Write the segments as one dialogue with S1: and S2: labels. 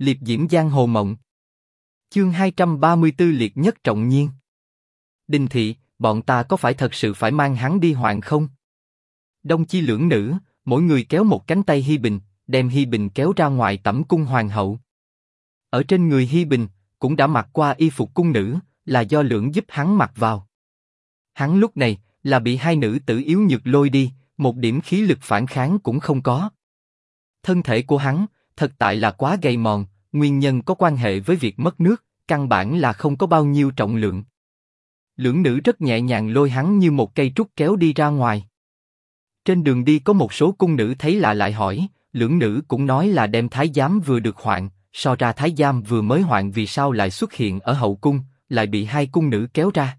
S1: liệp diễm giang hồ mộng. Chương 234 liệt nhất trọng nhiên. Đinh thị, bọn ta có phải thật sự phải mang hắn đi hoàng không? Đông chi lưỡng nữ, mỗi người kéo một cánh tay Hi Bình, đem Hi Bình kéo ra ngoài tẩm cung hoàng hậu. Ở trên người Hi Bình cũng đã mặc qua y phục cung nữ, là do lưỡng giúp hắn mặc vào. Hắn lúc này là bị hai nữ tử yếu nhược lôi đi, một điểm khí lực phản kháng cũng không có. Thân thể của hắn thật tại là quá gầy mòn, nguyên nhân có quan hệ với việc mất nước, căn bản là không có bao nhiêu trọng lượng. Lưỡng nữ rất nhẹ nhàng lôi hắn như một cây trúc kéo đi ra ngoài. Trên đường đi có một số cung nữ thấy lạ lại hỏi, lưỡng nữ cũng nói là đem thái giám vừa được hoạn, so ra thái giám vừa mới hoạn vì sao lại xuất hiện ở hậu cung, lại bị hai cung nữ kéo ra.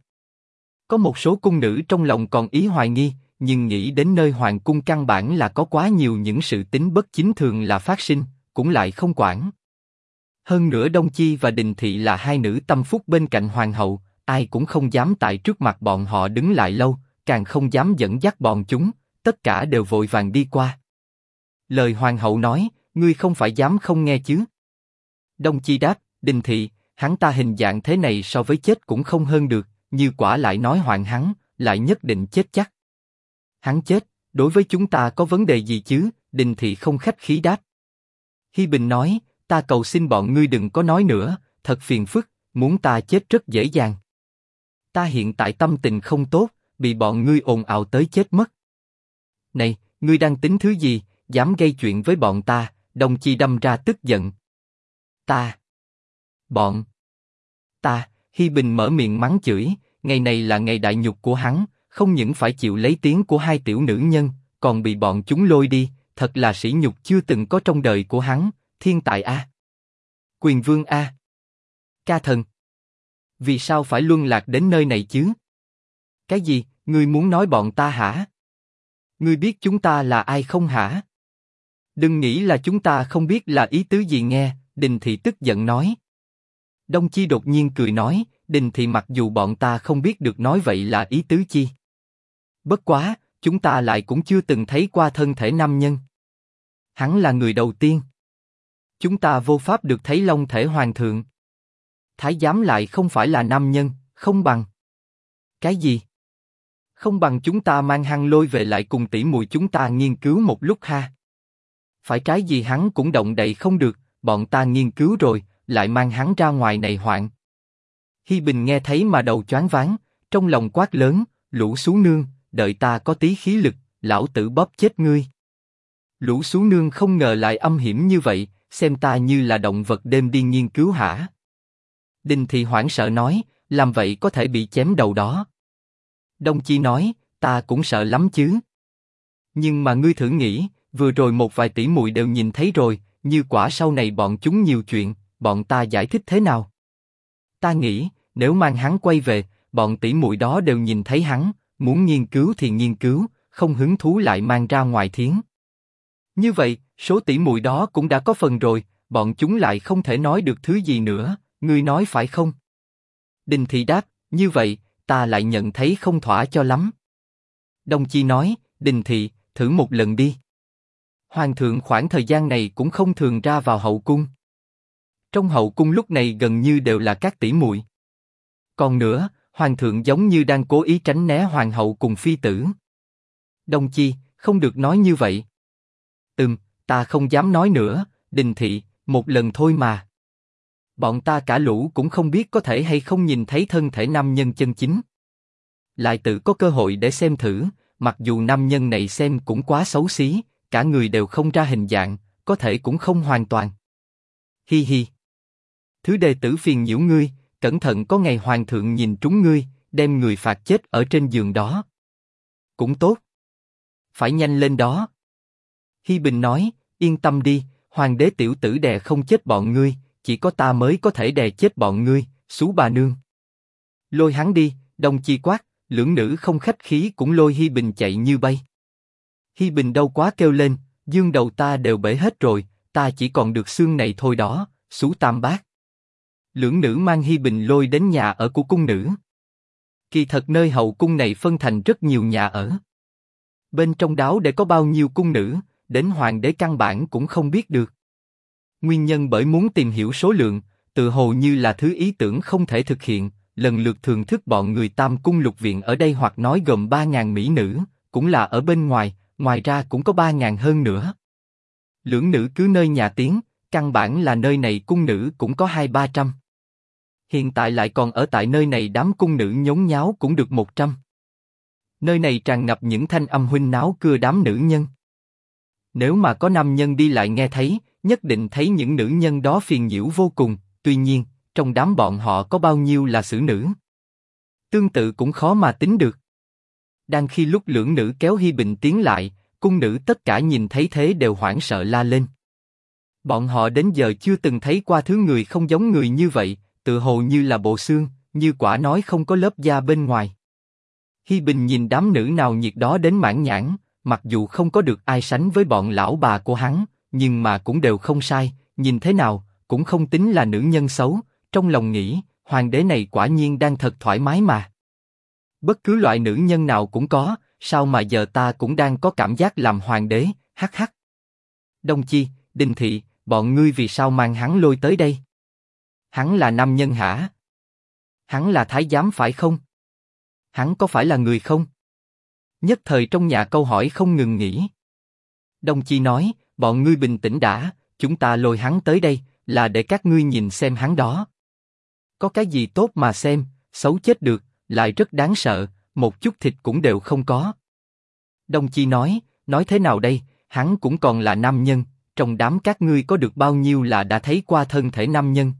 S1: Có một số cung nữ trong lòng còn ý hoài nghi, nhưng nghĩ đến nơi hoàng cung căn bản là có quá nhiều những sự tính bất chính thường là phát sinh, cũng lại không quản. Hơn nữa Đông Chi và Đình Thị là hai nữ tâm phúc bên cạnh hoàng hậu, ai cũng không dám tại trước mặt bọn họ đứng lại lâu, càng không dám dẫn dắt bọn chúng, tất cả đều vội vàng đi qua. Lời hoàng hậu nói, ngươi không phải dám không nghe chứ? Đông Chi đáp, Đình Thị, hắn ta hình dạng thế này so với chết cũng không hơn được, như quả lại nói hoàng hắn, lại nhất định chết chắc. Hắn chết, đối với chúng ta có vấn đề gì chứ? Đình Thị không khách khí đáp. Hi Bình nói, ta cầu xin bọn ngươi đừng có nói nữa, thật phiền phức, muốn ta chết rất dễ dàng. Ta hiện tại tâm tình không tốt, bị bọn ngươi ồn ào tới chết mất. Này, ngươi đang tính thứ gì, dám gây chuyện với bọn ta? Đồng Chi đâm ra tức giận. Ta, bọn, ta, Hi Bình mở miệng mắng chửi, ngày này là ngày đại nhục của hắn, không những phải chịu lấy tiếng của hai tiểu nữ nhân, còn bị bọn chúng lôi đi, thật là sỉ nhục chưa từng có trong đời của hắn, thiên tài a, quyền vương a, ca thần. Vì sao phải luân lạc đến nơi này chứ? Cái gì? Ngươi muốn nói bọn ta hả? Ngươi biết chúng ta là ai không hả? Đừng nghĩ là chúng ta không biết là ý tứ gì nghe. Đình Thị tức giận nói. Đông Chi đột nhiên cười nói, Đình Thị mặc dù bọn ta không biết được nói vậy là ý tứ chi. Bất quá, chúng ta lại cũng chưa từng thấy qua thân thể nam nhân. Hắn là người đầu tiên. Chúng ta vô pháp được thấy long thể hoàng thượng. Thái giám lại không phải là nam nhân, không bằng. Cái gì? Không bằng chúng ta mang hăng lôi về lại cùng tỷ muội chúng ta nghiên cứu một lúc ha. Phải trái gì hắn cũng động đậy không được, bọn ta nghiên cứu rồi, lại mang hắn ra ngoài này hoạn. Hi Bình nghe thấy mà đầu choáng váng, trong lòng quát lớn, lũ xú nương, đợi ta có tí khí lực, lão tử bóp chết ngươi. Lũ xú nương không ngờ lại âm hiểm như vậy, xem ta như là động vật đêm đi nghiên cứu hả? Đinh Thị hoảng sợ nói, làm vậy có thể bị chém đầu đó. Đông Chi nói, ta cũng sợ lắm chứ. Nhưng mà ngươi thử nghĩ, vừa rồi một vài tỷ muội đều nhìn thấy rồi, như quả sau này bọn chúng nhiều chuyện, bọn ta giải thích thế nào? Ta nghĩ, nếu mang hắn quay về, bọn tỷ muội đó đều nhìn thấy hắn, muốn nghiên cứu thì nghiên cứu, không hứng thú lại mang ra ngoài thiến. Như vậy, số tỷ muội đó cũng đã có phần rồi, bọn chúng lại không thể nói được thứ gì nữa, ngươi nói phải không? đình Thị đáp, như vậy, ta lại nhận thấy không thỏa cho lắm. Đông Chi nói, Đình Thị, thử một lần đi. Hoàng thượng khoảng thời gian này cũng không thường ra vào hậu cung. Trong hậu cung lúc này gần như đều là các tỷ muội. Còn nữa, hoàng thượng giống như đang cố ý tránh né hoàng hậu cùng phi tử. đồng Chi, không được nói như vậy. Ừm, ta không dám nói nữa, Đình Thị, một lần thôi mà. Bọn ta cả lũ cũng không biết có thể hay không nhìn thấy thân thể nam nhân chân chính. Lại tự có cơ hội để xem thử, mặc dù nam nhân này xem cũng quá xấu xí, cả người đều không ra hình dạng, có thể cũng không hoàn toàn. Hi hi. Thứ đề tử phiền nhiễu ngươi, cẩn thận có ngày hoàng thượng nhìn trúng ngươi, đem người phạt chết ở trên giường đó. Cũng tốt. Phải nhanh lên đó. Hi Bình nói, yên tâm đi, hoàng đế tiểu tử đè không chết bọn ngươi, chỉ có ta mới có thể đè chết bọn ngươi, xú bà nương. Lôi hắn đi, đồng chi quát, lưỡng nữ không khách khí cũng lôi Hi Bình chạy như bay. Hi Bình đau quá kêu lên, dương đầu ta đều bể hết rồi, ta chỉ còn được xương này thôi đó, xú tam bát. Lưỡng nữ mang Hi Bình lôi đến nhà ở của cung nữ. Kỳ thật nơi hậu cung này phân thành rất nhiều nhà ở. Bên trong đáo để có bao nhiêu cung nữ, đến hoàng đế căn bản cũng không biết được. Nguyên nhân bởi muốn tìm hiểu số lượng, tự hồ như là thứ ý tưởng không thể thực hiện, lần lượt thường thức bọn người tam cung lục viện ở đây hoặc nói gồm ba ngàn mỹ nữ, cũng là ở bên ngoài, ngoài ra cũng có ba ngàn hơn nữa. Lưỡng nữ cứ nơi nhà tiếng, căn bản là nơi này cung nữ cũng có hai ba trăm. Hiện tại lại còn ở tại nơi này đám cung nữ nhốn nháo cũng được một trăm. Nơi này tràn ngập những thanh âm huynh náo cưa đám nữ nhân. Nếu mà có nam nhân đi lại nghe thấy, nhất định thấy những nữ nhân đó phiền nhiễu vô cùng. Tuy nhiên, trong đám bọn họ có bao nhiêu là xử nữ? Tương tự cũng khó mà tính được. Đang khi lúc lưỡng nữ kéo Hi Bình tiến lại, cung nữ tất cả nhìn thấy thế đều hoảng sợ la lên. Bọn họ đến giờ chưa từng thấy qua thứ người không giống người như vậy, tự hồ như là bộ xương, như quả nói không có lớp da bên ngoài. Hi Bình nhìn đám nữ nào nhiệt đó đến mãn nhãn, mặc dù không có được ai sánh với bọn lão bà của hắn, nhưng mà cũng đều không sai, nhìn thế nào cũng không tính là nữ nhân xấu. Trong lòng nghĩ, hoàng đế này quả nhiên đang thật thoải mái mà. Bất cứ loại nữ nhân nào cũng có, sao mà giờ ta cũng đang có cảm giác làm hoàng đế, hắc hắc. Đông Chi, Đinh Thị, bọn ngươi vì sao mang hắn lôi tới đây? Hắn là nam nhân hả? Hắn là thái giám phải không? Hắn có phải là người không? Nhất thời trong nhà câu hỏi không ngừng nghỉ. Đông Chi nói, bọn ngươi bình tĩnh đã, chúng ta lôi hắn tới đây, là để các ngươi nhìn xem hắn đó. Có cái gì tốt mà xem, xấu chết được, lại rất đáng sợ, một chút thịt cũng đều không có. Đông Chi nói, nói thế nào đây, hắn cũng còn là nam nhân, trong đám các ngươi có được bao nhiêu là đã thấy qua thân thể nam nhân?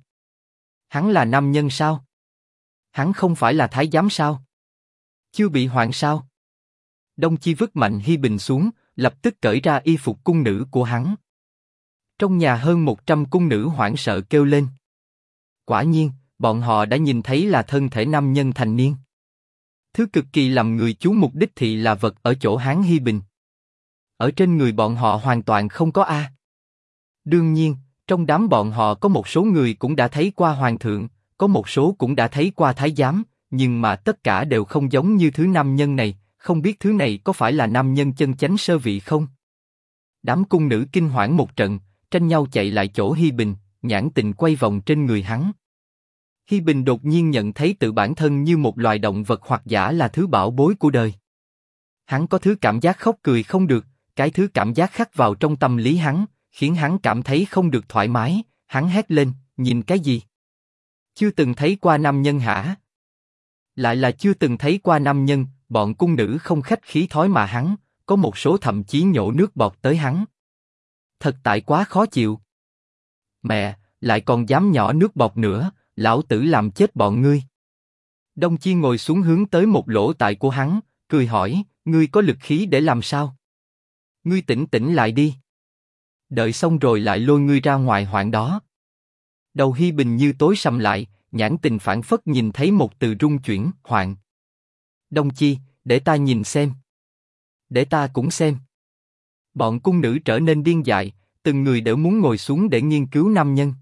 S1: Hắn là nam nhân sao? Hắn không phải là thái giám sao? Chưa bị hoạn sao? Đông Chi vứt mạnh Hi Bình xuống, lập tức cởi ra y phục cung nữ của hắn. Trong nhà hơn 100 cung nữ hoảng sợ kêu lên. Quả nhiên, bọn họ đã nhìn thấy là thân thể nam nhân thành niên. Thứ cực kỳ làm người chú mục đích thị là vật ở chỗ hắn Hi Bình. Ở trên người bọn họ hoàn toàn không có A. Đương nhiên, trong đám bọn họ có một số người cũng đã thấy qua hoàng thượng, có một số cũng đã thấy qua thái giám, nhưng mà tất cả đều không giống như thứ nam nhân này, không biết thứ này có phải là nam nhân chân chánh sơ vị không? Đám cung nữ kinh hoảng một trận, tranh nhau chạy lại chỗ Hi Bình, nhãn tình quay vòng trên người hắn. Hi Bình đột nhiên nhận thấy tự bản thân như một loài động vật hoặc giả là thứ bảo bối của đời. Hắn có thứ cảm giác khóc cười không được, cái thứ cảm giác khắc vào trong tâm lý hắn, khiến hắn cảm thấy không được thoải mái. Hắn hét lên, nhìn cái gì? Chưa từng thấy qua nam nhân hả? Lại là chưa từng thấy qua nam nhân, bọn cung nữ không khách khí thói mà hắn, có một số thậm chí nhổ nước bọt tới hắn. Thật tại quá khó chịu. Mẹ, lại còn dám nhỏ nước bọt nữa, lão tử làm chết bọn ngươi. Đông Chi ngồi xuống hướng tới một lỗ tại của hắn, cười hỏi, ngươi có lực khí để làm sao? Ngươi tỉnh tỉnh lại đi. Đợi xong rồi lại lôi ngươi ra ngoài hoạn đó. Đầu Hi Bình như tối sầm lại, nhãn tình phản phất nhìn thấy một từ rung chuyển, hoạn. Đông Chi, để ta nhìn xem. Để ta cũng xem. Bọn cung nữ trở nên điên dại, từng người đều muốn ngồi xuống để nghiên cứu nam nhân.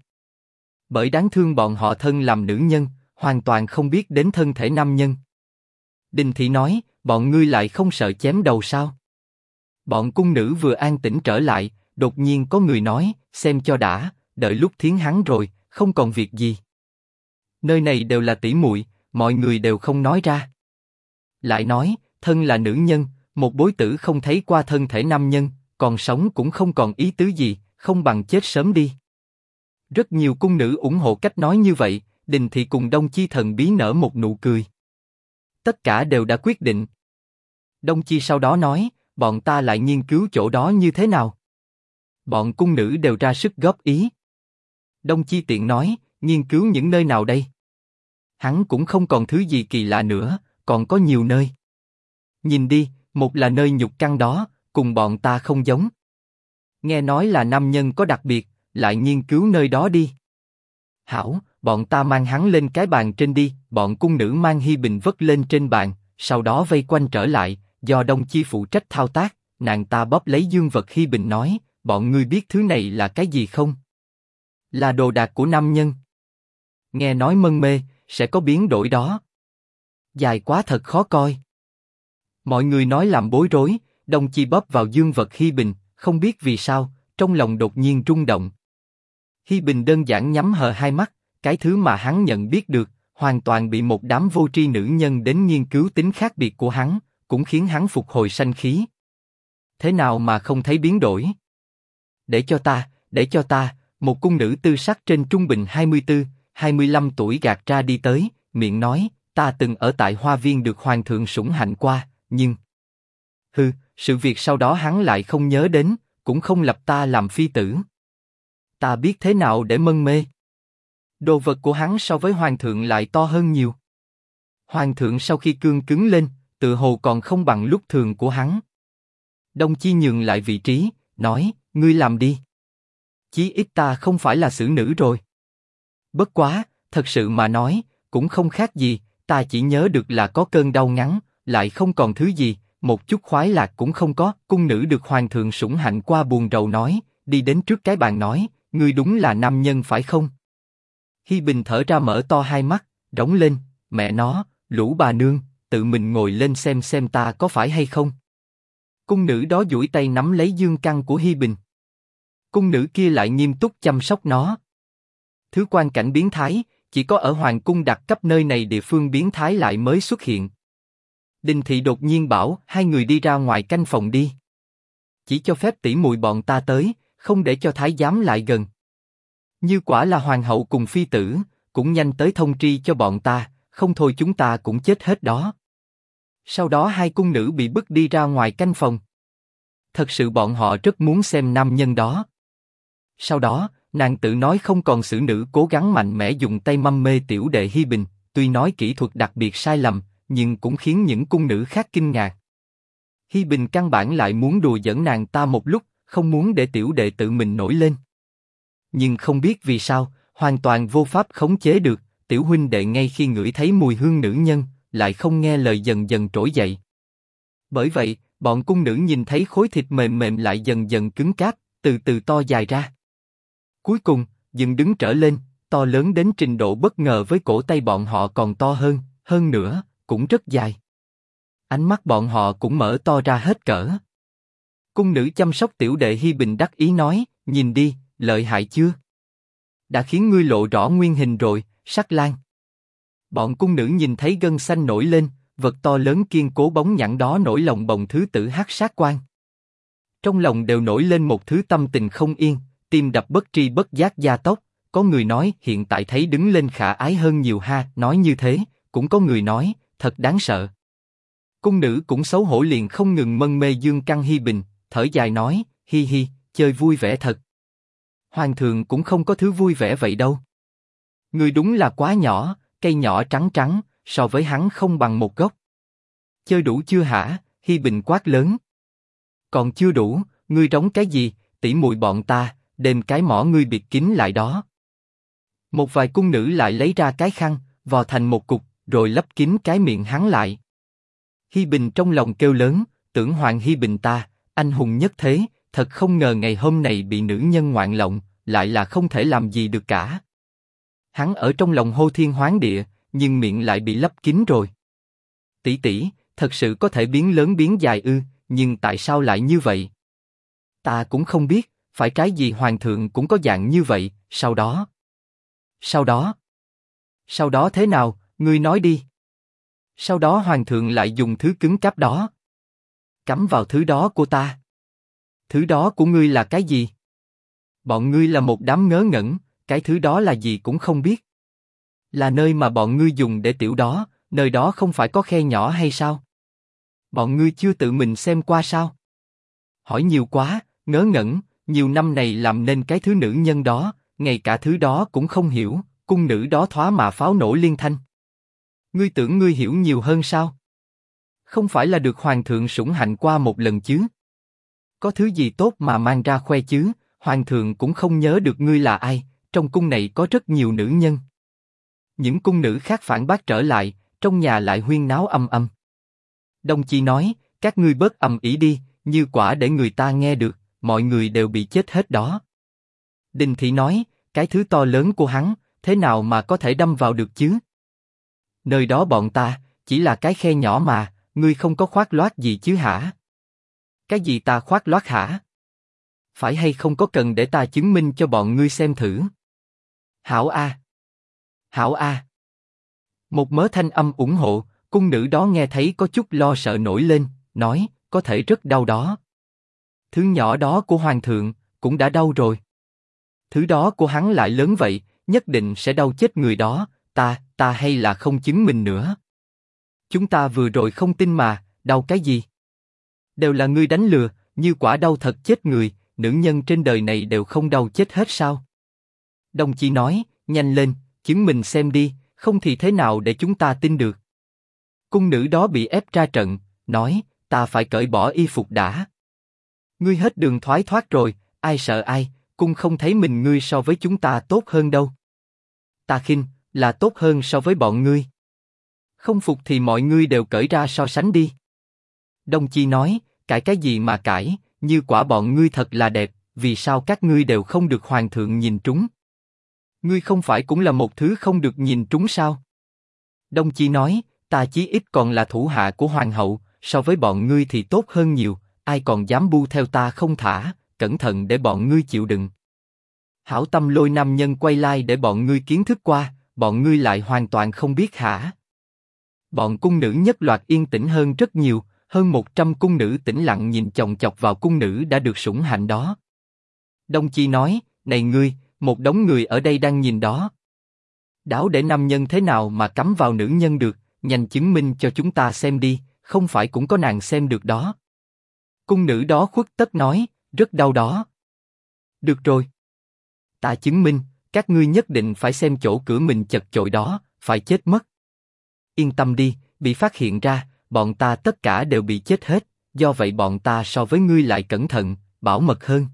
S1: Bởi đáng thương bọn họ thân làm nữ nhân, hoàn toàn không biết đến thân thể nam nhân. Đinh Thị nói, bọn ngươi lại không sợ chém đầu sao? Bọn cung nữ vừa an tĩnh trở lại, đột nhiên có người nói, xem cho đã, đợi lúc thiến hắn rồi, không còn việc gì. Nơi này đều là tỷ muội, mọi người đều không nói ra. Lại nói, thân là nữ nhân, một bối tử không thấy qua thân thể nam nhân, còn sống cũng không còn ý tứ gì, không bằng chết sớm đi. Rất nhiều cung nữ ủng hộ cách nói như vậy, Đình Thị cùng Đông Chi thần bí nở một nụ cười. Tất cả đều đã quyết định. Đông Chi sau đó nói, bọn ta lại nghiên cứu chỗ đó như thế nào. Bọn cung nữ đều ra sức góp ý. Đông Chi tiện nói, nghiên cứu những nơi nào đây? Hắn cũng không còn thứ gì kỳ lạ nữa, còn có nhiều nơi. Nhìn đi, một là nơi nhục căn đó, cùng bọn ta không giống. Nghe nói là nam nhân có đặc biệt, lại nghiên cứu nơi đó đi. Hảo, bọn ta mang hắn lên cái bàn trên đi, bọn cung nữ mang Hi Bình vất lên trên bàn, sau đó vây quanh trở lại, do Đông Chi phụ trách thao tác, nàng ta bóp lấy dương vật Hi Bình nói, bọn ngươi biết thứ này là cái gì không? Là đồ đạc của nam nhân. Nghe nói mân mê, sẽ có biến đổi đó. Dài quá thật khó coi. Mọi người nói làm bối rối, Đông Chi bóp vào dương vật Hi Bình, không biết vì sao, trong lòng đột nhiên rung động. Hi Bình đơn giản nhắm hờ hai mắt, cái thứ mà hắn nhận biết được, hoàn toàn bị một đám vô tri nữ nhân đến nghiên cứu tính khác biệt của hắn, cũng khiến hắn phục hồi sanh khí. Thế nào mà không thấy biến đổi? Để cho ta, để cho ta, một cung nữ tư sắc trên trung bình 24, 25 tuổi gạt ra đi tới, miệng nói, ta từng ở tại hoa viên được hoàng thượng sủng hạnh qua, nhưng... hư sự việc sau đó hắn lại không nhớ đến, cũng không lập ta làm phi tử. Ta biết thế nào để mân mê. Đồ vật của hắn so với hoàng thượng lại to hơn nhiều. Hoàng thượng sau khi cương cứng lên, tự hồ còn không bằng lúc thường của hắn. Đông Chi nhường lại vị trí, nói, ngươi làm đi. Chí ít ta không phải là xử nữ rồi. Bất quá, thật sự mà nói, cũng không khác gì, ta chỉ nhớ được là có cơn đau ngắn, lại không còn thứ gì, một chút khoái lạc cũng không có. Cung nữ được hoàng thượng sủng hạnh qua buồn rầu nói, đi đến trước cái bàn nói, ngươi đúng là nam nhân phải không? Hi Bình thở ra mở to hai mắt, rống lên, mẹ nó, lũ bà nương, tự mình ngồi lên xem xem ta có phải hay không. Cung nữ đó duỗi tay nắm lấy dương căn của Hi Bình. Cung nữ kia lại nghiêm túc chăm sóc nó. Thứ quan cảnh biến thái, chỉ có ở hoàng cung đặt cấp nơi này địa phương biến thái lại mới xuất hiện. Đinh thị đột nhiên bảo hai người đi ra ngoài canh phòng đi. Chỉ cho phép tỷ muội bọn ta tới, không để cho thái giám lại gần. Như quả là hoàng hậu cùng phi tử, cũng nhanh tới thông tri cho bọn ta, không thôi chúng ta cũng chết hết đó. Sau đó hai cung nữ bị bức đi ra ngoài canh phòng. Thật sự bọn họ rất muốn xem nam nhân đó. Sau đó, nàng tự nói không còn xử nữ cố gắng mạnh mẽ dùng tay mâm mê tiểu đệ Hi Bình, tuy nói kỹ thuật đặc biệt sai lầm, nhưng cũng khiến những cung nữ khác kinh ngạc. Hi Bình căn bản lại muốn đùa dẫn nàng ta một lúc, không muốn để tiểu đệ tự mình nổi lên. Nhưng không biết vì sao, hoàn toàn vô pháp khống chế được, tiểu huynh đệ ngay khi ngửi thấy mùi hương nữ nhân, lại không nghe lời dần dần trỗi dậy. Bởi vậy, bọn cung nữ nhìn thấy khối thịt mềm mềm lại dần dần cứng cáp, từ từ to dài ra. Cuối cùng, dựng đứng trở lên, to lớn đến trình độ bất ngờ với cổ tay bọn họ còn to hơn, hơn nữa, cũng rất dài. Ánh mắt bọn họ cũng mở to ra hết cỡ. Cung nữ chăm sóc tiểu đệ Hi Bình đắc ý nói, nhìn đi, lợi hại chưa? Đã khiến ngươi lộ rõ nguyên hình rồi, sắc lan. Bọn cung nữ nhìn thấy gân xanh nổi lên, vật to lớn kiên cố bóng nhẵn đó nổi lòng bồng thứ tử hắc sát quan. Trong lòng đều nổi lên một thứ tâm tình không yên, tim đập bất tri bất giác gia tốc. Có người nói hiện tại thấy đứng lên khả ái hơn nhiều ha, nói như thế, cũng có người nói, thật đáng sợ. Cung nữ cũng xấu hổ liền không ngừng mân mê dương căng hi bình, thở dài nói, hi hi, chơi vui vẻ thật. Hoàng thượng cũng không có thứ vui vẻ vậy đâu. Người đúng là quá nhỏ, cây nhỏ trắng trắng, so với hắn không bằng một gốc. Chơi đủ chưa hả? Hi Bình quát lớn. Còn chưa đủ, ngươi trống cái gì? Tỷ muội bọn ta, đem cái mỏ ngươi biệt kín lại đó. Một vài cung nữ lại lấy ra cái khăn, vò thành một cục, rồi lấp kín cái miệng hắn lại. Hi Bình trong lòng kêu lớn, tưởng Hoàng Hi Bình ta, anh hùng nhất thế, thật không ngờ ngày hôm này bị nữ nhân ngoạn lộng, lại là không thể làm gì được cả. Hắn ở trong lòng hô thiên hoán địa, nhưng miệng lại bị lấp kín rồi. Tỷ tỷ, thật sự có thể biến lớn biến dài ư, nhưng tại sao lại như vậy? Ta cũng không biết, phải trái gì hoàng thượng cũng có dạng như vậy, sau đó... Sau đó... Sau đó thế nào, ngươi nói đi. Sau đó hoàng thượng lại dùng thứ cứng cáp đó. Cắm vào thứ đó của ta. Thứ đó của ngươi là cái gì? Bọn ngươi là một đám ngớ ngẩn, cái thứ đó là gì cũng không biết. Là nơi mà bọn ngươi dùng để tiểu đó, nơi đó không phải có khe nhỏ hay sao? Bọn ngươi chưa tự mình xem qua sao? Hỏi nhiều quá, ngớ ngẩn, nhiều năm này làm nên cái thứ nữ nhân đó, ngay cả thứ đó cũng không hiểu, cung nữ đó thóa mà pháo nổ liên thanh. Ngươi tưởng ngươi hiểu nhiều hơn sao? Không phải là được hoàng thượng sủng hạnh qua một lần chứ? Có thứ gì tốt mà mang ra khoe chứ? Hoàng thượng cũng không nhớ được ngươi là ai. Trong cung này có rất nhiều nữ nhân. Những cung nữ khác phản bác trở lại, trong nhà lại huyên náo âm âm. Đông Chi nói, các ngươi bớt ầm ĩ đi, như quả để người ta nghe được, mọi người đều bị chết hết đó. Đình Thị nói, cái thứ to lớn của hắn, thế nào mà có thể đâm vào được chứ? Nơi đó bọn ta, chỉ là cái khe nhỏ mà, ngươi không có khoác loát gì chứ hả? Cái gì ta khoác loát hả? phải hay không có cần để ta chứng minh cho bọn ngươi xem thử. Hảo A. Hảo A. Một mớ thanh âm ủng hộ, cung nữ đó nghe thấy có chút lo sợ nổi lên, nói, có thể rất đau đó. Thứ nhỏ đó của hoàng thượng, cũng đã đau rồi. Thứ đó của hắn lại lớn vậy, nhất định sẽ đau chết người đó, ta, ta hay là không chứng minh nữa. Chúng ta vừa rồi không tin mà, đau cái gì? Đều là ngươi đánh lừa, như quả đau thật chết người, nữ nhân trên đời này đều không đau chết hết sao? Đồng chí nói, nhanh lên, chứng minh xem đi, không thì thế nào để chúng ta tin được? Cung nữ đó bị ép ra trận, nói, ta phải cởi bỏ y phục đã. Ngươi hết đường thoái thoát rồi, ai sợ ai, cung không thấy mình ngươi so với chúng ta tốt hơn đâu. Ta khinh, là tốt hơn so với bọn ngươi. Không phục thì mọi ngươi đều cởi ra so sánh đi. Đông Chi nói, cãi cái gì mà cãi, như quả bọn ngươi thật là đẹp, vì sao các ngươi đều không được hoàng thượng nhìn trúng? Ngươi không phải cũng là một thứ không được nhìn trúng sao? Đông Chi nói, ta chí ít còn là thủ hạ của hoàng hậu, so với bọn ngươi thì tốt hơn nhiều, ai còn dám bu theo ta không thả, cẩn thận để bọn ngươi chịu đựng. Hảo tâm lôi nam nhân quay lại để bọn ngươi kiến thức qua, bọn ngươi lại hoàn toàn không biết hả? Bọn cung nữ nhất loạt yên tĩnh hơn rất nhiều, hơn một trăm cung nữ tĩnh lặng nhìn chồng chọc vào cung nữ đã được sủng hạnh đó. Đông Chi nói, này ngươi, một đống người ở đây đang nhìn đó. Đảo để nam nhân thế nào mà cắm vào nữ nhân được, nhanh chứng minh cho chúng ta xem đi, không phải cũng có nàng xem được đó. Cung nữ đó khuất tất nói, rất đau đó. Được rồi. Ta chứng minh, các ngươi nhất định phải xem chỗ cửa mình chật chội đó, phải chết mất. Yên tâm đi, bị phát hiện ra, bọn ta tất cả đều bị chết hết, do vậy bọn ta so với ngươi lại cẩn thận, bảo mật hơn.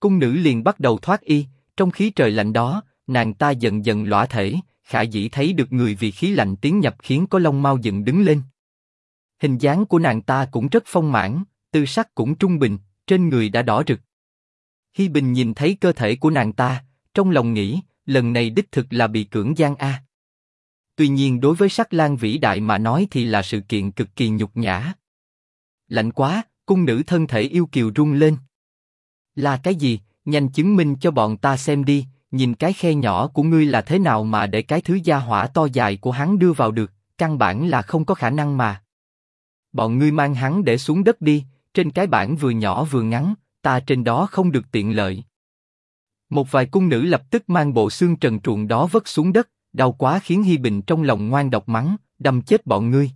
S1: Cung nữ liền bắt đầu thoát y, trong khí trời lạnh đó, nàng ta dần dần lõa thể, khả dĩ thấy được người vì khí lạnh tiến nhập khiến có lông mau dựng đứng lên. Hình dáng của nàng ta cũng rất phong mãn, tư sắc cũng trung bình, trên người đã đỏ rực. Hi Bình nhìn thấy cơ thể của nàng ta, trong lòng nghĩ, lần này đích thực là bị cưỡng gian a. Tuy nhiên đối với sắc lang vĩ đại mà nói thì là sự kiện cực kỳ nhục nhã. Lạnh quá, cung nữ thân thể yêu kiều rung lên. Là cái gì? Nhanh chứng minh cho bọn ta xem đi, nhìn cái khe nhỏ của ngươi là thế nào mà để cái thứ gia hỏa to dài của hắn đưa vào được, căn bản là không có khả năng mà. Bọn ngươi mang hắn để xuống đất đi, trên cái bảng vừa nhỏ vừa ngắn, ta trên đó không được tiện lợi. Một vài cung nữ lập tức mang bộ xương trần truồng đó vất xuống đất, đau quá khiến Hi Bình trong lòng ngoan độc mắng, đâm chết bọn ngươi.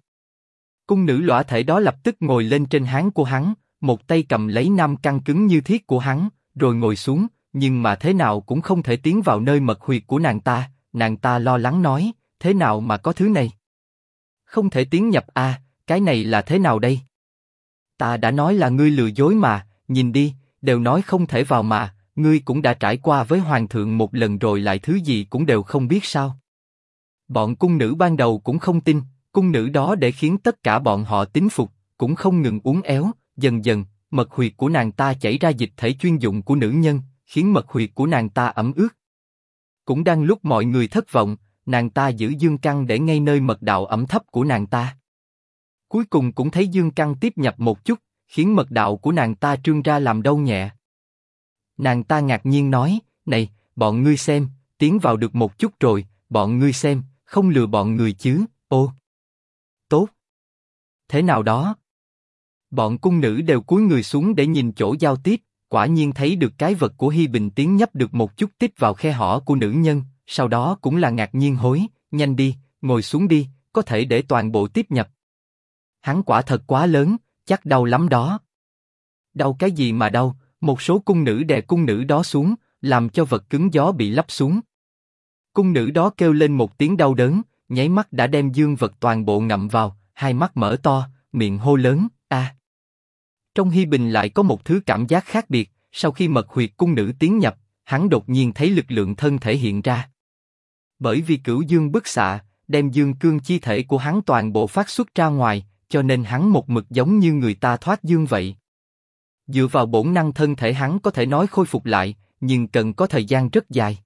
S1: Cung nữ lõa thể đó lập tức ngồi lên trên háng của hắn, một tay cầm lấy nam căng cứng như thiết của hắn, rồi ngồi xuống, nhưng mà thế nào cũng không thể tiến vào nơi mật huyệt của nàng ta. Nàng ta lo lắng nói, thế nào mà có thứ này? Không thể tiến nhập a, à, cái này là thế nào đây? Ta đã nói là ngươi lừa dối mà, nhìn đi, đều nói không thể vào mà, ngươi cũng đã trải qua với hoàng thượng một lần rồi lại thứ gì cũng đều không biết sao? Bọn cung nữ ban đầu cũng không tin, cung nữ đó để khiến tất cả bọn họ tín phục, cũng không ngừng uốn éo, dần dần, mật huyệt của nàng ta chảy ra dịch thể chuyên dụng của nữ nhân, khiến mật huyệt của nàng ta ẩm ướt. Cũng đang lúc mọi người thất vọng, nàng ta giữ dương căn để ngay nơi mật đạo ẩm thấp của nàng ta. Cuối cùng cũng thấy dương căn tiếp nhập một chút, khiến mật đạo của nàng ta trương ra làm đau nhẹ. Nàng ta ngạc nhiên nói, này, bọn ngươi xem, tiến vào được một chút rồi, bọn ngươi xem, không lừa bọn người chứ, ô. Tốt. Thế nào đó? Bọn cung nữ đều cúi người xuống để nhìn chỗ giao tiếp, quả nhiên thấy được cái vật của Hi Bình tiến nhấp được một chút tích vào khe hở của nữ nhân, sau đó cũng là ngạc nhiên hối, nhanh đi, ngồi xuống đi, có thể để toàn bộ tiếp nhập. Hắn quả thật quá lớn, chắc đau lắm đó. Đau cái gì mà đau, một số cung nữ đè cung nữ đó xuống, làm cho vật cứng gió bị lấp xuống. Cung nữ đó kêu lên một tiếng đau đớn, nháy mắt đã đem dương vật toàn bộ ngậm vào, hai mắt mở to, miệng hô lớn, a. Trong Hi Bình lại có một thứ cảm giác khác biệt, sau khi mật huyệt cung nữ tiến nhập, hắn đột nhiên thấy lực lượng thân thể hiện ra. Bởi vì cửu dương bức xạ, đem dương cương chi thể của hắn toàn bộ phát xuất ra ngoài, cho nên hắn một mực giống như người ta thoát dương vậy. Dựa vào bổn năng thân thể hắn có thể nói khôi phục lại, nhưng cần có thời gian rất dài.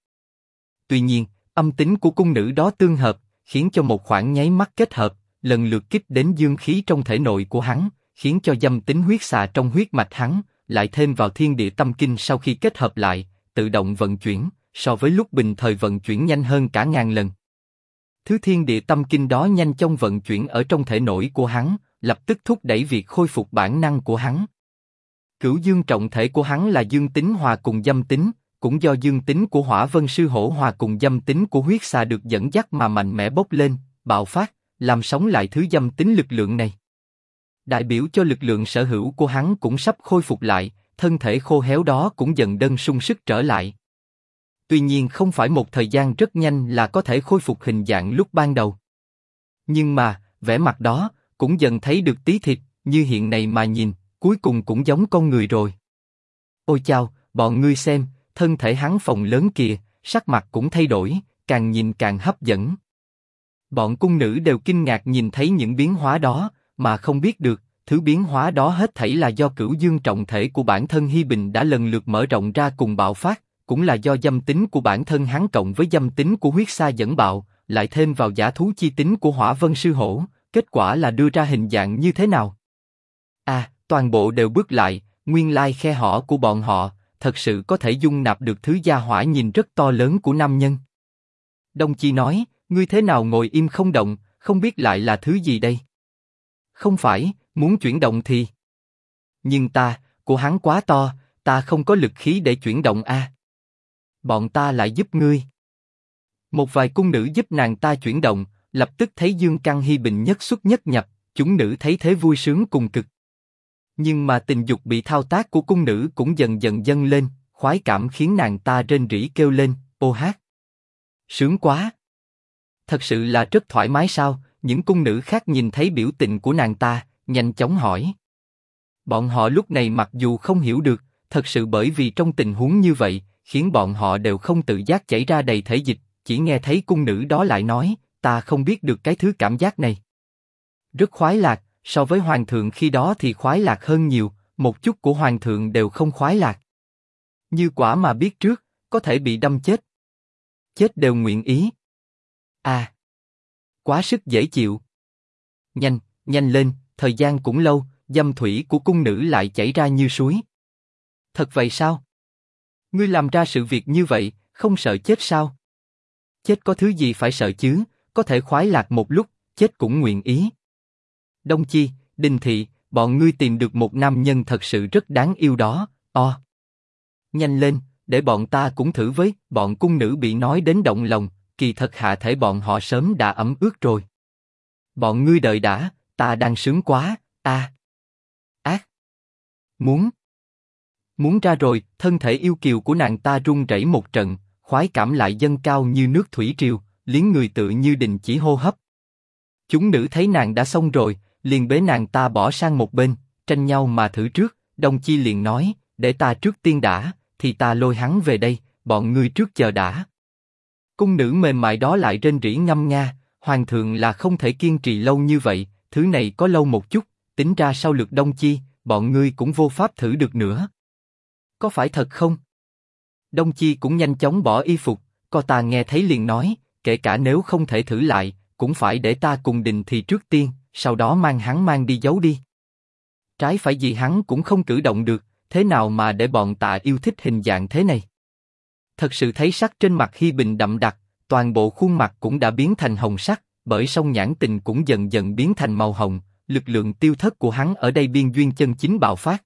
S1: Tuy nhiên, âm tính của cung nữ đó tương hợp, khiến cho một khoảng nháy mắt kết hợp, lần lượt kích đến dương khí trong thể nội của hắn, khiến cho dâm tính huyết xà trong huyết mạch hắn, lại thêm vào thiên địa tâm kinh sau khi kết hợp lại, tự động vận chuyển, so với lúc bình thời vận chuyển nhanh hơn cả ngàn lần. Thứ thiên địa tâm kinh đó nhanh chóng vận chuyển ở trong thể nổi của hắn, lập tức thúc đẩy việc khôi phục bản năng của hắn. Cửu dương trọng thể của hắn là dương tính hòa cùng dâm tính, cũng do dương tính của hỏa vân sư hổ hòa cùng dâm tính của huyết xà được dẫn dắt mà mạnh mẽ bốc lên, bạo phát, làm sống lại thứ dâm tính lực lượng này. Đại biểu cho lực lượng sở hữu của hắn cũng sắp khôi phục lại, thân thể khô héo đó cũng dần đơn sung sức trở lại. Tuy nhiên không phải một thời gian rất nhanh là có thể khôi phục hình dạng lúc ban đầu. Nhưng mà, vẻ mặt đó, cũng dần thấy được tí thịt, như hiện này mà nhìn, cuối cùng cũng giống con người rồi. Ôi chao, bọn ngươi xem, thân thể hắn phồng lớn kìa, sắc mặt cũng thay đổi, càng nhìn càng hấp dẫn. Bọn cung nữ đều kinh ngạc nhìn thấy những biến hóa đó, mà không biết được, thứ biến hóa đó hết thảy là do cửu dương trọng thể của bản thân Hi Bình đã lần lượt mở rộng ra cùng bạo phát, cũng là do dâm tính của bản thân hắn cộng với dâm tính của huyết sa dẫn bạo, lại thêm vào giả thú chi tính của hỏa vân sư hổ, kết quả là đưa ra hình dạng như thế nào? À, toàn bộ đều bước lại, nguyên lai khe hở của bọn họ, thật sự có thể dung nạp được thứ gia hỏa nhìn rất to lớn của nam nhân. Đông Chi nói, ngươi thế nào ngồi im không động, không biết lại là thứ gì đây? Không phải, muốn chuyển động thì. Nhưng ta, của hắn quá to, ta không có lực khí để chuyển động a. Bọn ta lại giúp ngươi. Một vài cung nữ giúp nàng ta chuyển động, lập tức thấy Dương Căng Hy Bình nhất xuất nhất nhập, chúng nữ thấy thế vui sướng cùng cực. Nhưng mà tình dục bị thao tác của cung nữ cũng dần dần dâng lên, khoái cảm khiến nàng ta rên rỉ kêu lên, ô hát. Sướng quá. Thật sự là rất thoải mái sao, những cung nữ khác nhìn thấy biểu tình của nàng ta, nhanh chóng hỏi. Bọn họ lúc này mặc dù không hiểu được, thật sự bởi vì trong tình huống như vậy, khiến bọn họ đều không tự giác chảy ra đầy thể dịch, chỉ nghe thấy cung nữ đó lại nói, ta không biết được cái thứ cảm giác này. Rất khoái lạc, so với hoàng thượng khi đó thì khoái lạc hơn nhiều, một chút của hoàng thượng đều không khoái lạc. Như quả mà biết trước, có thể bị đâm chết. Chết đều nguyện ý. À, quá sức dễ chịu. Nhanh, nhanh lên, thời gian cũng lâu, dâm thủy của cung nữ lại chảy ra như suối. Thật vậy sao? Ngươi làm ra sự việc như vậy, không sợ chết sao? Chết có thứ gì phải sợ chứ? Có thể khoái lạc một lúc, chết cũng nguyện ý. Đông Chi, Đinh Thị, bọn ngươi tìm được một nam nhân thật sự rất đáng yêu đó, o. Nhanh lên, để bọn ta cũng thử với, bọn cung nữ bị nói đến động lòng, kỳ thật hạ thể bọn họ sớm đã ấm ướt rồi. Bọn ngươi đợi đã, ta đang sướng quá, a. Ác. Muốn. Muốn ra rồi, thân thể yêu kiều của nàng ta run rẩy một trận, khoái cảm lại dâng cao như nước thủy triều, liếng người tự như đình chỉ hô hấp. Chúng nữ thấy nàng đã xong rồi, liền bế nàng ta bỏ sang một bên, tranh nhau mà thử trước. Đông Chi liền nói, để ta trước tiên đã, thì ta lôi hắn về đây, bọn ngươi trước chờ đã. Cung nữ mềm mại đó lại rên rỉ ngâm nga, hoàng thượng là không thể kiên trì lâu như vậy, thứ này có lâu một chút, tính ra sau lượt Đông Chi, bọn ngươi cũng vô pháp thử được nữa. Có phải thật không? Đông Chi cũng nhanh chóng bỏ y phục, cô ta nghe thấy liền nói, kể cả nếu không thể thử lại, cũng phải để ta cùng đình thì trước tiên, sau đó mang hắn mang đi giấu đi. Trái phải gì hắn cũng không cử động được, thế nào mà để bọn tạ yêu thích hình dạng thế này? Thật sự thấy sắc trên mặt Hi Bình đậm đặc, toàn bộ khuôn mặt cũng đã biến thành hồng sắc, bởi sông nhãn tình cũng dần dần biến thành màu hồng, lực lượng tiêu thất của hắn ở đây biên duyên chân chính bạo phát.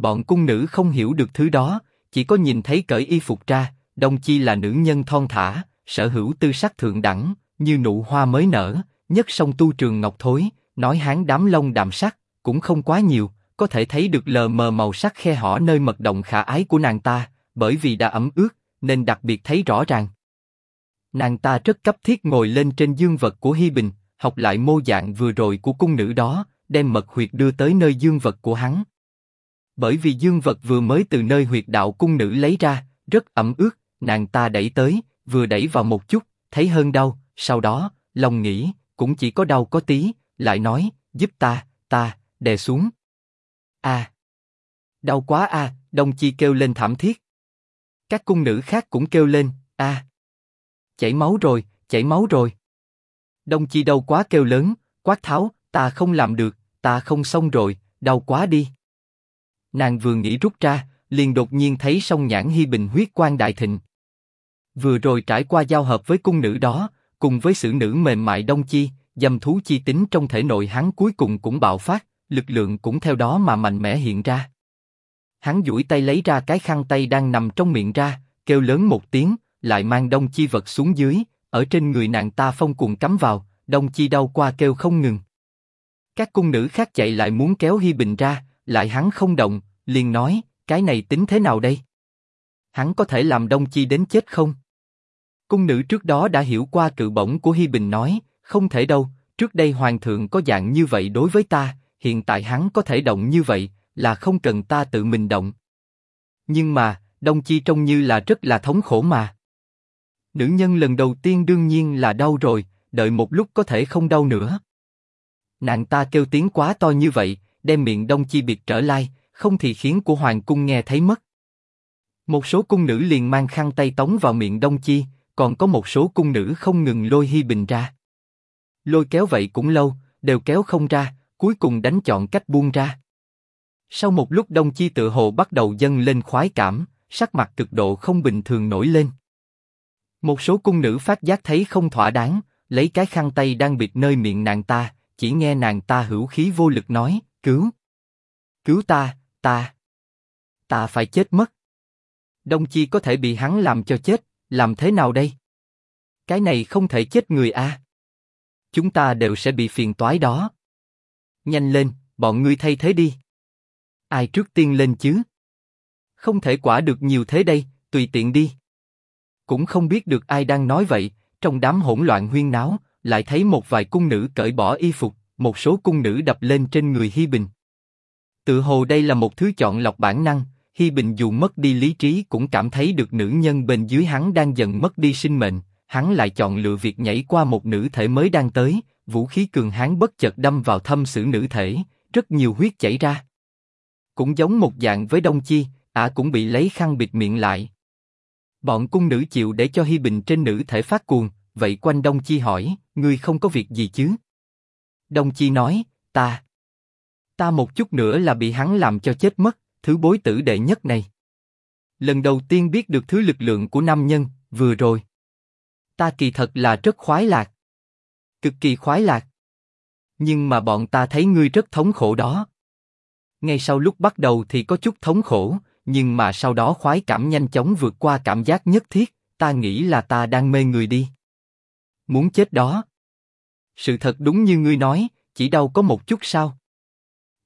S1: Bọn cung nữ không hiểu được thứ đó, chỉ có nhìn thấy cởi y phục ra, Đông Chi là nữ nhân thon thả, sở hữu tư sắc thượng đẳng, như nụ hoa mới nở, nhất sông tu trường ngọc thối, nói hán đám lông đạm sắc, cũng không quá nhiều, có thể thấy được lờ mờ màu sắc khe hở nơi mật động khả ái của nàng ta, bởi vì đã ẩm ướt, nên đặc biệt thấy rõ ràng. Nàng ta rất cấp thiết ngồi lên trên dương vật của Hi Bình, học lại mô dạng vừa rồi của cung nữ đó, đem mật huyệt đưa tới nơi dương vật của hắn. Bởi vì dương vật vừa mới từ nơi huyệt đạo cung nữ lấy ra, rất ẩm ướt, nàng ta đẩy tới, vừa đẩy vào một chút, thấy hơn đau, sau đó, lòng nghĩ, cũng chỉ có đau có tí, lại nói, giúp ta, ta, đè xuống. A, đau quá à, a, Đông Chi kêu lên thảm thiết. Các cung nữ khác cũng kêu lên, a, chảy máu rồi, chảy máu rồi. Đông Chi đau quá kêu lớn, quát tháo, ta không làm được, ta không xong rồi, đau quá đi. Nàng vừa nghĩ rút ra, liền đột nhiên thấy song nhãn hy bình huyết quang đại thịnh. Vừa rồi trải qua giao hợp với cung nữ đó, cùng với sự nữ mềm mại đông chi, dâm thú chi tính trong thể nội hắn cuối cùng cũng bạo phát, lực lượng cũng theo đó mà mạnh mẽ hiện ra. Hắn duỗi tay lấy ra cái khăn tay đang nằm trong miệng ra, kêu lớn một tiếng, lại mang đông chi vật xuống dưới, ở trên người nàng ta phong cuồng cắm vào, đông chi đau qua kêu không ngừng. Các cung nữ khác chạy lại muốn kéo Hi Bình ra, lại hắn không động, liền nói, cái này tính thế nào đây? Hắn có thể làm đông chi đến chết không? Cung nữ trước đó đã hiểu qua cự bổng của Hi Bình nói, không thể đâu, trước đây hoàng thượng có dạng như vậy đối với ta, hiện tại hắn có thể động như vậy, là không cần ta tự mình động. Nhưng mà, Đông Chi trông như là rất là thống khổ mà. Nữ nhân lần đầu tiên đương nhiên là đau rồi, đợi một lúc có thể không đau nữa. Nàng ta kêu tiếng quá to như vậy, đem miệng Đông Chi biệt trở lai, không thì khiến của hoàng cung nghe thấy mất. Một số cung nữ liền mang khăn tay tống vào miệng Đông Chi, còn có một số cung nữ không ngừng lôi Hi Bình ra. Lôi kéo vậy cũng lâu, đều kéo không ra, cuối cùng đánh chọn cách buông ra. Sau một lúc Đông Chi tự hồ bắt đầu dâng lên khoái cảm, sắc mặt cực độ không bình thường nổi lên. Một số cung nữ phát giác thấy không thỏa đáng, lấy cái khăn tay đang bịt nơi miệng nàng ta, chỉ nghe nàng ta hữu khí vô lực nói, cứu, cứu ta, ta, ta phải chết mất. Đông Chi có thể bị hắn làm cho chết, làm thế nào đây? Cái này không thể chết người a. Chúng ta đều sẽ bị phiền toái đó. Nhanh lên, bọn ngươi thay thế đi. Ai trước tiên lên chứ? Không thể quả được nhiều thế đây, tùy tiện đi. Cũng không biết được ai đang nói vậy, trong đám hỗn loạn huyên náo, lại thấy một vài cung nữ cởi bỏ y phục, một số cung nữ đập lên trên người Hi Bình. Tự hồ đây là một thứ chọn lọc bản năng, Hi Bình dù mất đi lý trí cũng cảm thấy được nữ nhân bên dưới hắn đang dần mất đi sinh mệnh, hắn lại chọn lựa việc nhảy qua một nữ thể mới đang tới, vũ khí cường hán bất chợt đâm vào thâm sử nữ thể, rất nhiều huyết chảy ra. Cũng giống một dạng với Đông Chi, ả cũng bị lấy khăn bịt miệng lại. Bọn cung nữ chịu để cho Hi Bình trên nữ thể phát cuồng, vậy quanh Đông Chi hỏi, ngươi không có việc gì chứ? Đông Chi nói, ta, ta một chút nữa là bị hắn làm cho chết mất, thứ bối tử đệ nhất này. Lần đầu tiên biết được thứ lực lượng của nam nhân, vừa rồi. Ta kỳ thật là rất khoái lạc. Cực kỳ khoái lạc. Nhưng mà bọn ta thấy ngươi rất thống khổ đó. Ngay sau lúc bắt đầu thì có chút thống khổ, nhưng mà sau đó khoái cảm nhanh chóng vượt qua cảm giác nhất thiết, ta nghĩ là ta đang mê người đi. Muốn chết đó. Sự thật đúng như ngươi nói, chỉ đâu có một chút sao.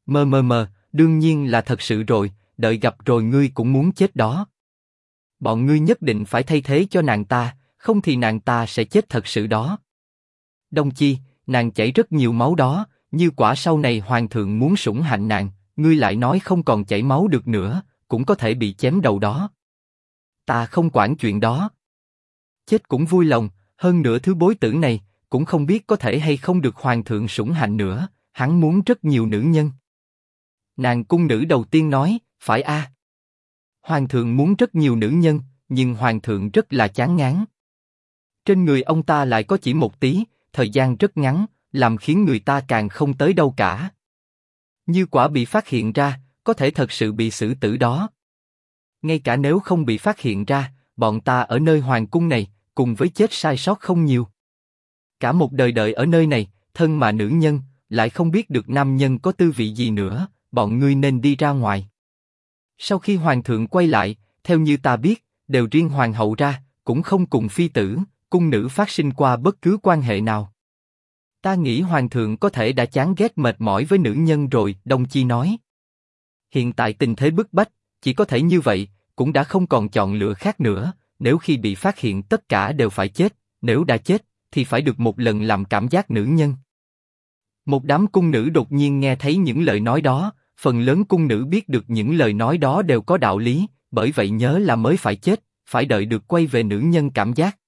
S1: mờ mờ mờ đương nhiên là thật sự rồi, đợi gặp rồi ngươi cũng muốn chết đó. Bọn ngươi nhất định phải thay thế cho nàng ta, không thì nàng ta sẽ chết thật sự đó. Đông Chi, nàng chảy rất nhiều máu đó, như quả sau này hoàng thượng muốn sủng hạnh nàng, ngươi lại nói không còn chảy máu được nữa, cũng có thể bị chém đầu đó. Ta không quản chuyện đó. Chết cũng vui lòng, hơn nữa thứ bối tử này, cũng không biết có thể hay không được hoàng thượng sủng hạnh nữa, hắn muốn rất nhiều nữ nhân. Nàng cung nữ đầu tiên nói, phải a. Hoàng thượng muốn rất nhiều nữ nhân, nhưng hoàng thượng rất là chán ngán. Trên người ông ta lại có chỉ một tí, thời gian rất ngắn, làm khiến người ta càng không tới đâu cả. Như quả bị phát hiện ra, có thể thật sự bị xử tử đó. Ngay cả nếu không bị phát hiện ra, bọn ta ở nơi hoàng cung này, cùng với chết sai sót không nhiều. Cả một đời đợi ở nơi này, thân mà nữ nhân, lại không biết được nam nhân có tư vị gì nữa, bọn ngươi nên đi ra ngoài. Sau khi hoàng thượng quay lại, theo như ta biết, đều riêng hoàng hậu ra, cũng không cùng phi tử, cung nữ phát sinh qua bất cứ quan hệ nào. Ta nghĩ hoàng thượng có thể đã chán ghét mệt mỏi với nữ nhân rồi, Đông Chi nói. Hiện tại tình thế bức bách, chỉ có thể như vậy, cũng đã không còn chọn lựa khác nữa. Nếu khi bị phát hiện tất cả đều phải chết, nếu đã chết, thì phải được một lần làm cảm giác nữ nhân. Một đám cung nữ đột nhiên nghe thấy những lời nói đó, phần lớn cung nữ biết được những lời nói đó đều có đạo lý, bởi vậy nhớ là mới phải chết, phải đợi được quay về nữ nhân cảm giác.